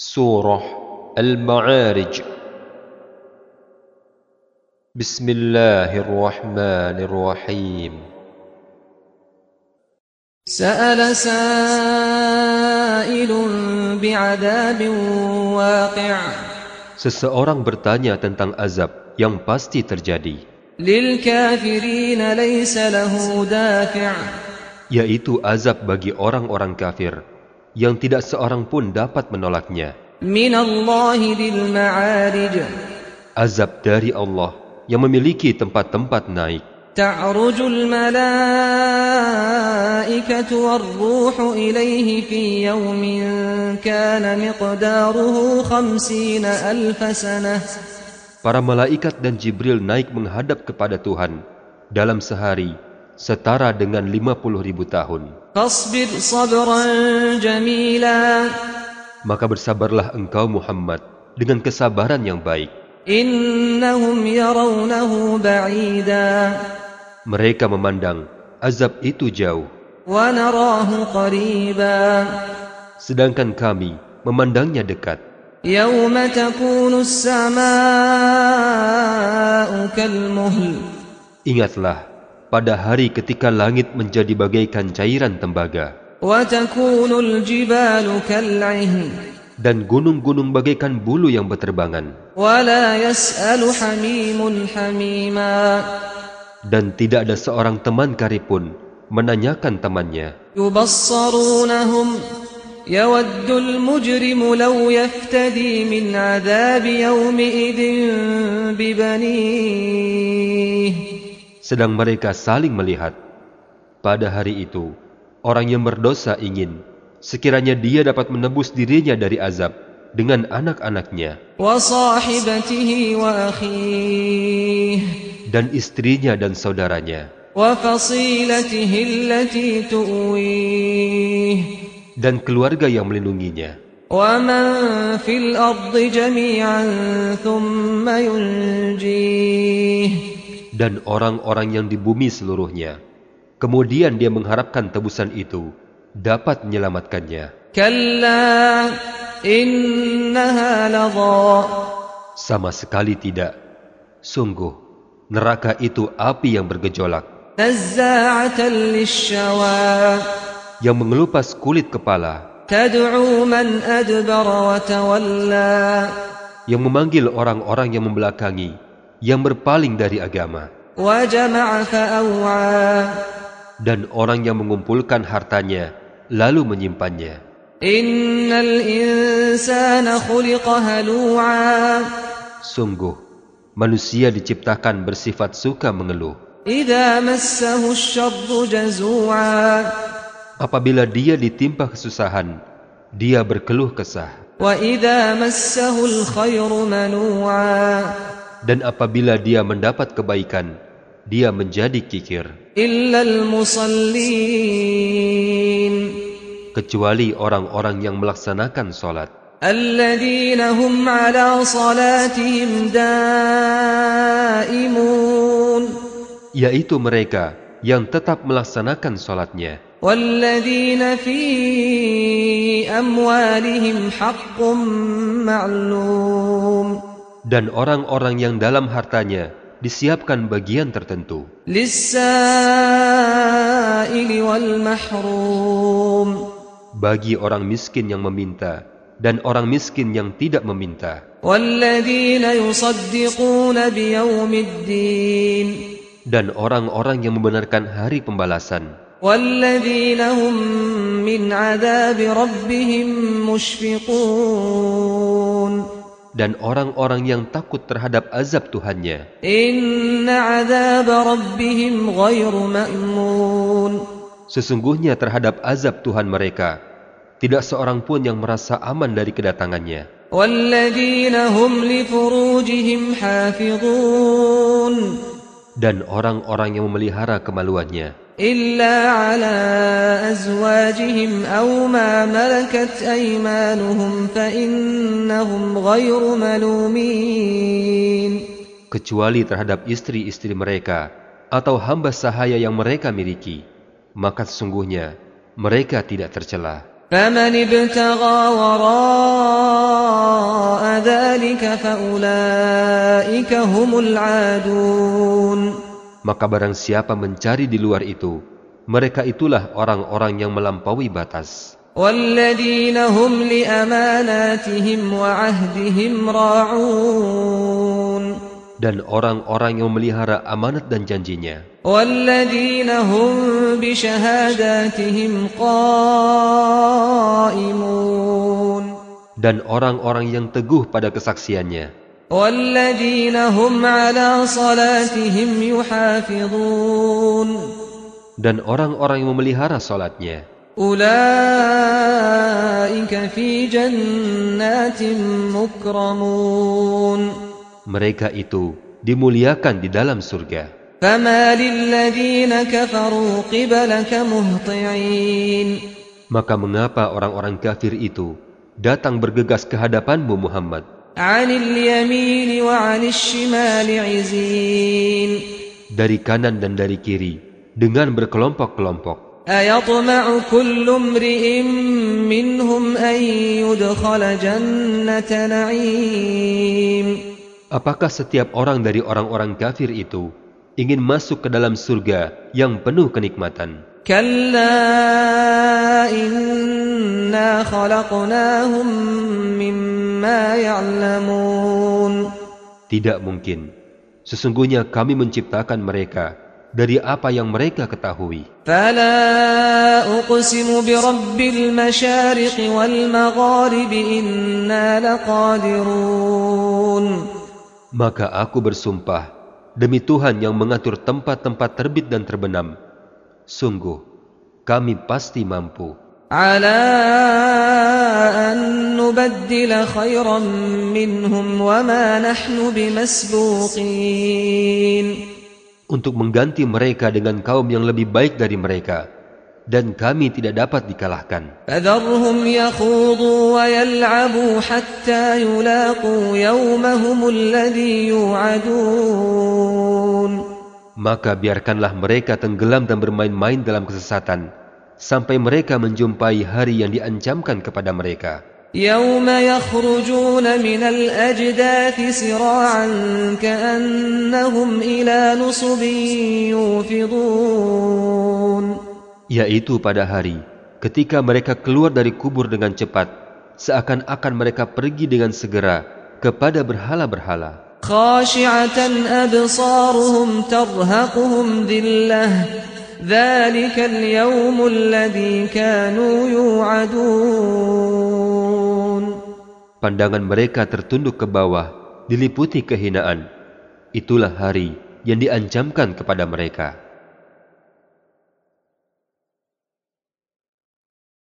Surah Al-Ma'arij Bismillahirrahmanirrahim سأل سائل بعذاب واقع Seseorang bertanya tentang azab yang pasti terjadi, للكافرين ليس له دافع yaitu azab bagi orang-orang kafir yang tidak seorang pun dapat menolaknya. من الله ذي المعارج Azab dari Allah yang memiliki tempat-tempat naik. تعرج الملائكة والروح إليه في يوم كان مقداره خمسين ألف سنة Para malaikat dan Jibril naik menghadap kepada Tuhan dalam sehari setara dengan 50 ribu tahun. Maka bersabarlah engkau Muhammad dengan kesabaran yang baik. Mereka memandang azab itu jauh. Sedangkan kami memandangnya dekat. Ingatlah pada hari ketika langit menjadi bagaikan cairan tembaga, وتكون الجبال كالعهن dan gunung-gunung bagaikan bulu yang berterbangan, ولا يسأل حميم حميما dan tidak ada seorang teman karib pun menanyakan temannya. يبصرونهم يود المجرم لو يفتدي من عذاب يومئذ ببنيه Sedang mereka saling melihat. Pada hari itu, orang yang berdosa ingin sekiranya dia dapat menebus dirinya dari azab dengan anak-anaknya وصاحبته وأخيه dan istrinya dan saudaranya وفصيلته التي تؤويه dan keluarga yang melindunginya ومن في الأرض جميعا ثم ينجيه dan orang-orang yang di bumi seluruhnya. Kemudian dia mengharapkan tebusan itu dapat menyelamatkannya. Sama sekali tidak. Sungguh, neraka itu api yang bergejolak. Yang mengelupas kulit kepala. Yang memanggil orang-orang yang membelakangi yang berpaling dari agama, وجمع فأوعى dan orang yang mengumpulkan hartanya lalu menyimpannya. إن الإنسان خلق هلوعا Sungguh, manusia diciptakan bersifat suka mengeluh. إذا مسه الشر جزوعا Apabila dia ditimpa kesusahan, dia berkeluh kesah. وإذا مسه الخير منوعا dan apabila dia mendapat kebaikan, dia menjadi kikir. Kecuali orang-orang yang melaksanakan sholat. Yaitu mereka yang tetap melaksanakan sholatnya dan orang-orang yang dalam hartanya disiapkan bagian tertentu. Bagi orang miskin yang meminta dan orang miskin yang tidak meminta. Dan orang-orang yang membenarkan hari pembalasan. min dan orang-orang yang takut terhadap azab Tuhannya. Inna. Sesungguhnya terhadap azab Tuhan mereka, tidak seorang pun yang merasa aman dari kedatangannya. Dan orang-orang yang memelihara kemaluannya. إلا على أزواجهم أو ما ملكت أيمانهم فإنهم غير ملومين kecuali terhadap istri-istri mereka atau hamba sahaya yang mereka miliki, maka sesungguhnya mereka tidak tercela. فمن ابتغى وراء فأولئك هم العادون maka barang siapa mencari di luar itu, mereka itulah orang-orang yang melampaui batas. Dan orang-orang yang memelihara amanat dan janjinya. Dan orang-orang yang teguh pada kesaksiannya والذين هم على صلاتهم يحافظون Dan orang-orang yang memelihara sholatnya. أولئك في جنات مكرمون Mereka itu dimuliakan di dalam surga. فما للذين كفروا قبلك مهطعين Maka mengapa orang-orang kafir itu datang bergegas ke hadapanmu Muhammad عن اليمين وعن الشمال عزين dari kanan dan dari kiri dengan berkelompok-kelompok? أيطمع كل امرئ منهم أن يدخل جنة نعيم Apakah setiap orang dari orang-orang kafir itu ingin masuk ke dalam surga yang penuh kenikmatan? كلا إنا خلقناهم مما يعلمون Tidak mungkin. Sesungguhnya kami menciptakan mereka dari apa yang mereka ketahui. فلا أقسم برب المشارق والمغارب إنا لقادرون Maka aku bersumpah demi Tuhan yang mengatur tempat-tempat terbit dan terbenam. Sungguh, kami pasti mampu على أن نبدل خيرا منهم وما نحن بمسبوقين untuk mengganti mereka dengan kaum yang lebih baik dari mereka, dan kami tidak dapat dikalahkan. فذرهم يخوضوا ويلعبوا حتى يلاقوا يومهم الذي يوعدون Maka biarkanlah mereka tenggelam dan bermain-main dalam kesesatan, sampai mereka menjumpai hari yang diancamkan kepada mereka. يوم يخرجون من الأجداث سراعا كأنهم إلى نصب يوفضون Yaitu pada hari ketika mereka keluar dari kubur dengan cepat, seakan-akan mereka pergi dengan segera kepada berhala-berhala. خاشعة أبصارهم ترهقهم ذلة ذلك اليوم الذي كانوا يوعدون Pandangan mereka tertunduk ke bawah, diliputi kehinaan. Itulah hari yang diancamkan kepada mereka.